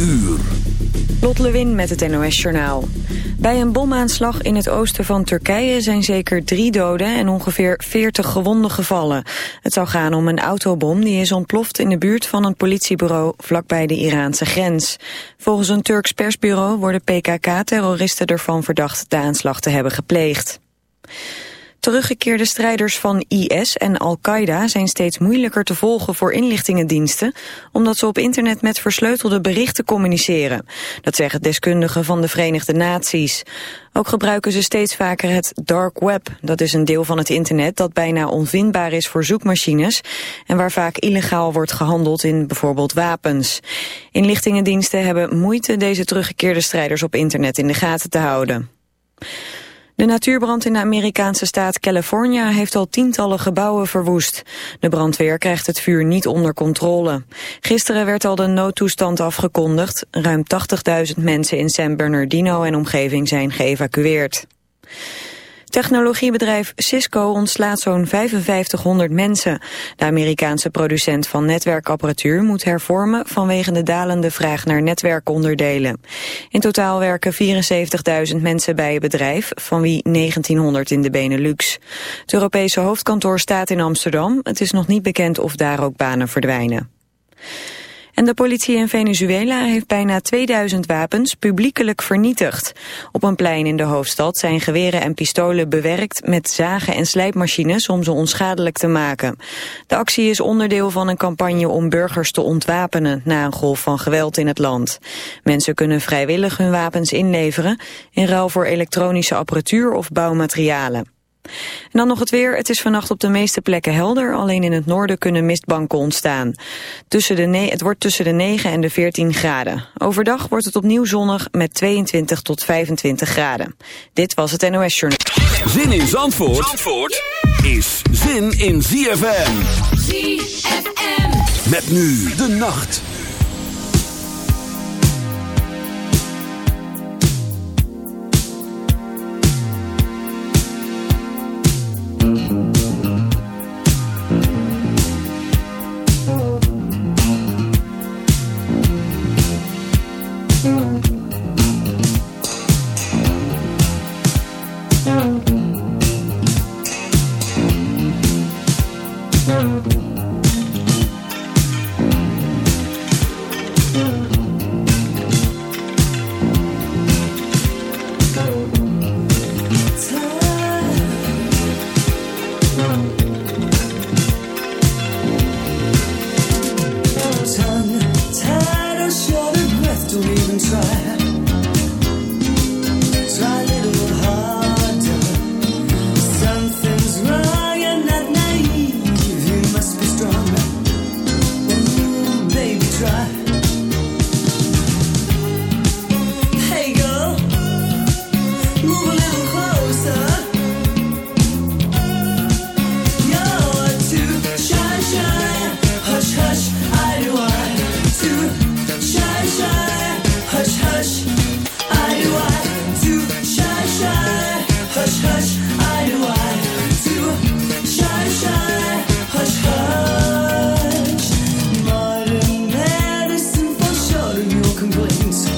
uur. Lot Lewin met het NOS Journaal. Bij een bomaanslag in het oosten van Turkije zijn zeker drie doden en ongeveer 40 gewonden gevallen. Het zou gaan om een autobom die is ontploft in de buurt van een politiebureau vlakbij de Iraanse grens. Volgens een Turks persbureau worden PKK-terroristen ervan verdacht de aanslag te hebben gepleegd. Teruggekeerde strijders van IS en Al-Qaeda zijn steeds moeilijker te volgen voor inlichtingendiensten, omdat ze op internet met versleutelde berichten communiceren. Dat zeggen deskundigen van de Verenigde Naties. Ook gebruiken ze steeds vaker het dark web. Dat is een deel van het internet dat bijna onvindbaar is voor zoekmachines en waar vaak illegaal wordt gehandeld in bijvoorbeeld wapens. Inlichtingendiensten hebben moeite deze teruggekeerde strijders op internet in de gaten te houden. De natuurbrand in de Amerikaanse staat California heeft al tientallen gebouwen verwoest. De brandweer krijgt het vuur niet onder controle. Gisteren werd al de noodtoestand afgekondigd. Ruim 80.000 mensen in San Bernardino en omgeving zijn geëvacueerd. Technologiebedrijf Cisco ontslaat zo'n 5500 mensen. De Amerikaanse producent van netwerkapparatuur moet hervormen vanwege de dalende vraag naar netwerkonderdelen. In totaal werken 74.000 mensen bij het bedrijf, van wie 1900 in de Benelux. Het Europese hoofdkantoor staat in Amsterdam. Het is nog niet bekend of daar ook banen verdwijnen. En de politie in Venezuela heeft bijna 2000 wapens publiekelijk vernietigd. Op een plein in de hoofdstad zijn geweren en pistolen bewerkt met zagen en slijpmachines om ze onschadelijk te maken. De actie is onderdeel van een campagne om burgers te ontwapenen na een golf van geweld in het land. Mensen kunnen vrijwillig hun wapens inleveren in ruil voor elektronische apparatuur of bouwmaterialen. En dan nog het weer. Het is vannacht op de meeste plekken helder. Alleen in het noorden kunnen mistbanken ontstaan. Tussen de het wordt tussen de 9 en de 14 graden. Overdag wordt het opnieuw zonnig met 22 tot 25 graden. Dit was het NOS Journal. Zin in Zandvoort, Zandvoort is zin in ZFM. ZFM. Met nu de nacht. complaints.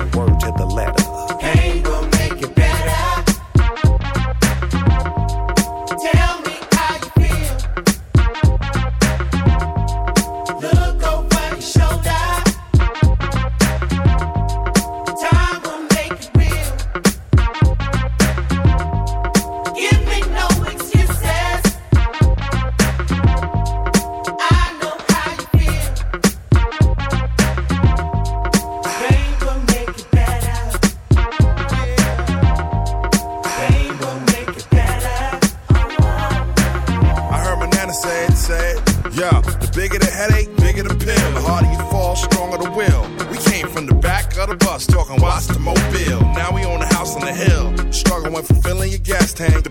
gas tank.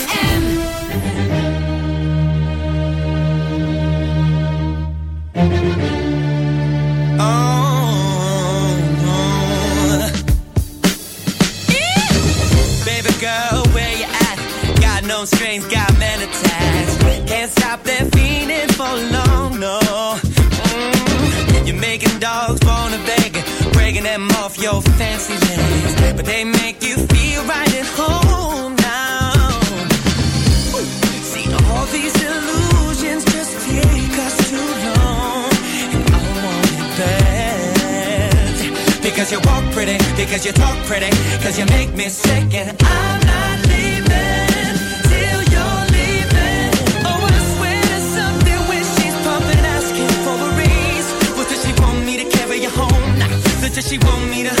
Cause you talk pretty, cause you make me sick and I'm not leaving till you're leaving Oh, I swear there's something when she's pumping Asking for a raise What does she want me to carry you home? Nah, does she want me to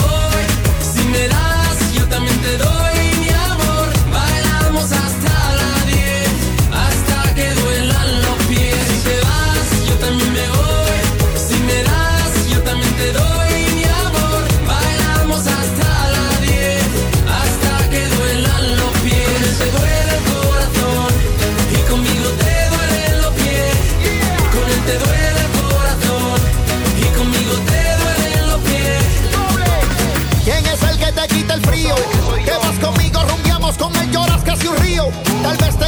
espacio río, tal vez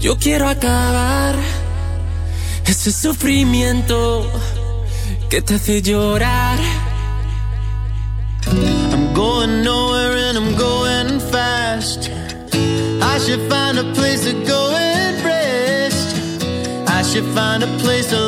Yo quiero acabar ese sufrimiento que te hace llorar. I'm going nowhere and I'm going fast. I should find a place to go and rest. I should find a place to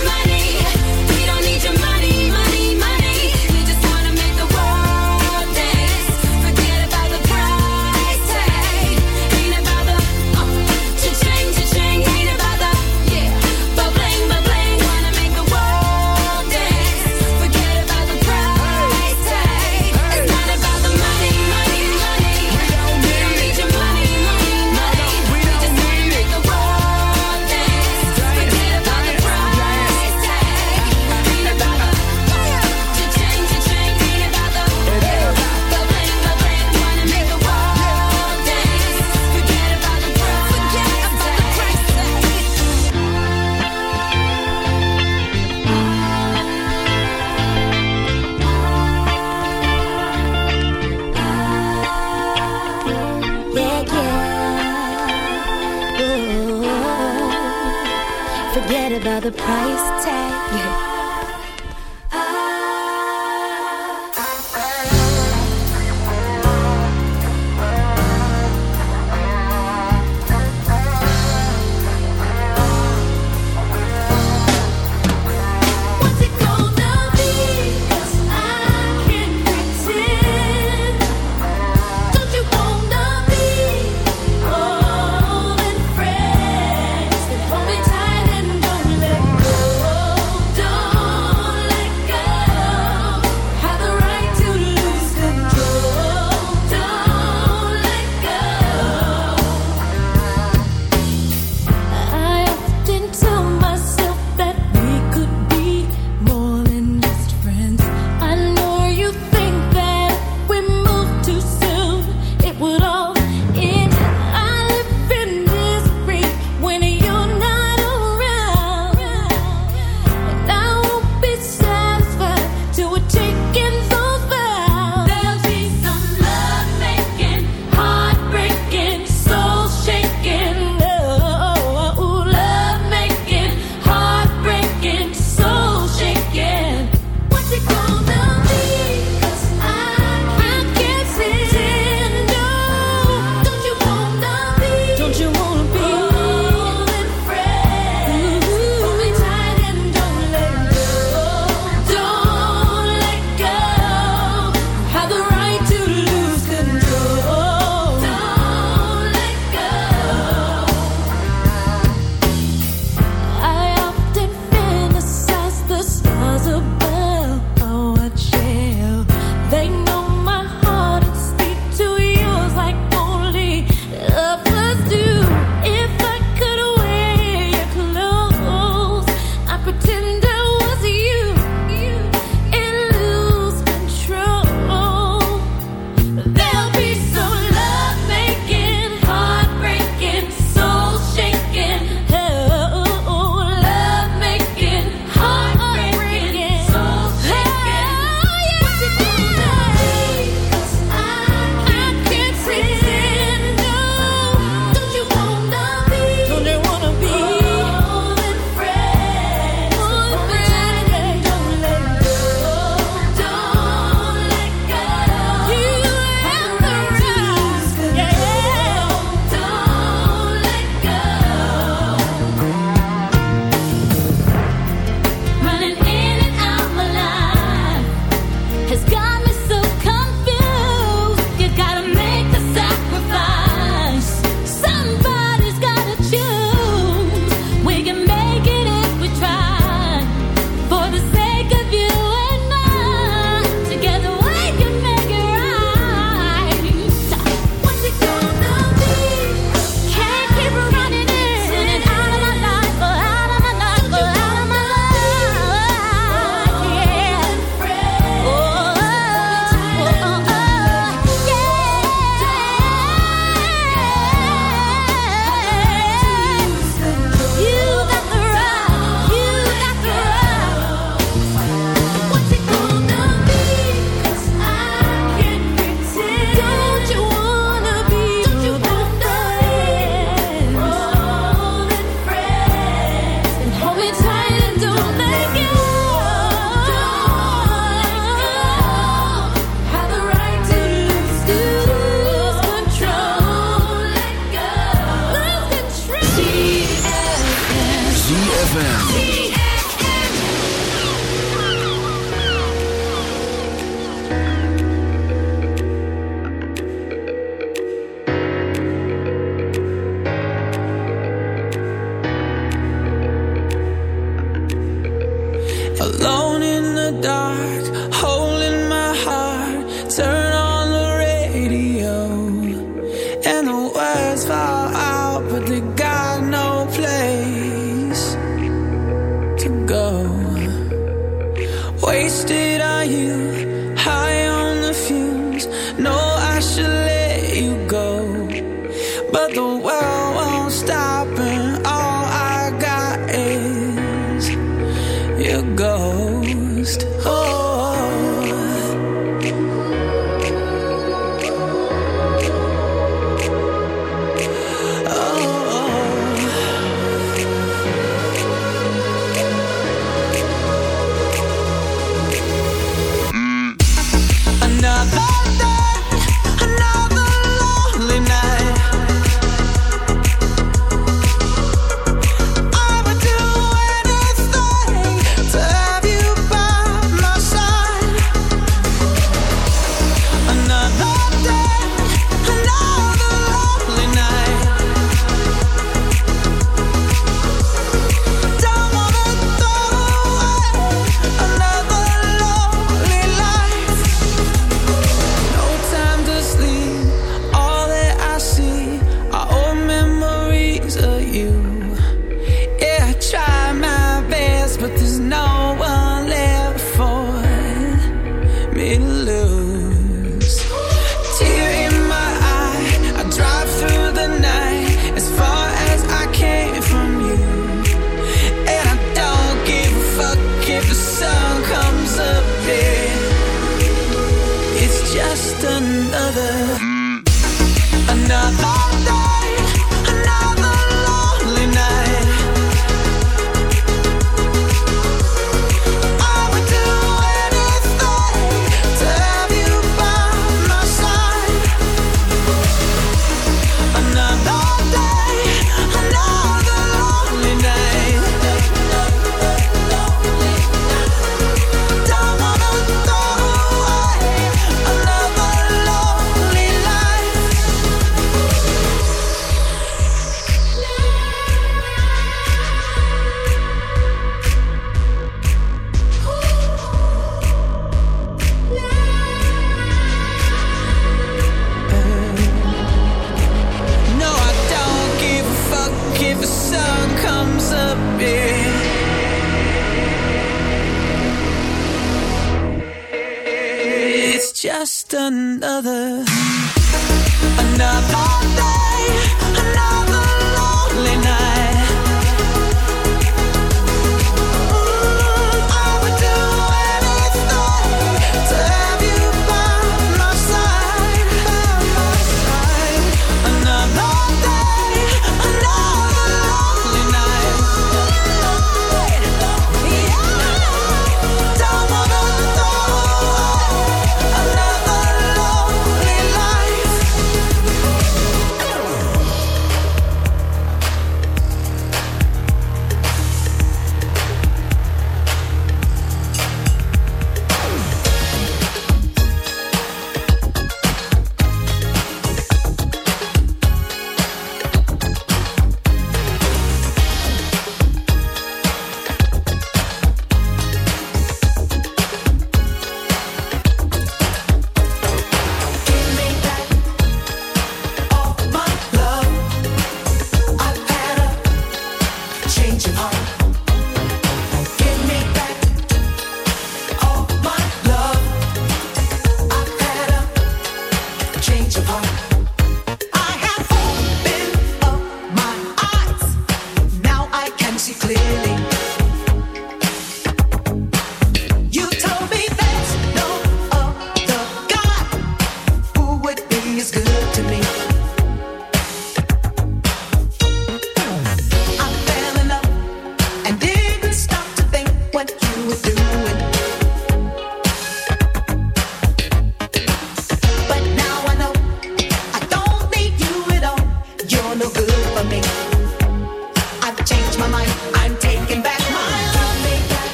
ZFM.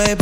Hand